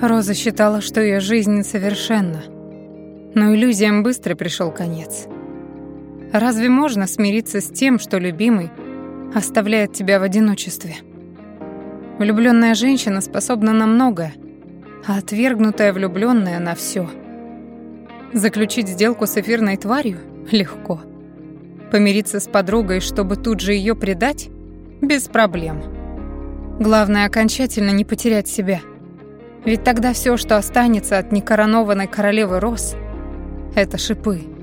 Роза считала, что ее жизнь несовершенна, но иллюзиям быстро пришел конец. Разве можно смириться с тем, что любимый оставляет тебя в одиночестве? Влюбленная женщина способна на многое, а отвергнутая влюбленная на все. Заключить сделку с эфирной тварью легко. Помириться с подругой, чтобы тут же ее предать без проблем. Главное окончательно не потерять себя. Ведь тогда все, что останется от некоронованной королевы роз, это шипы.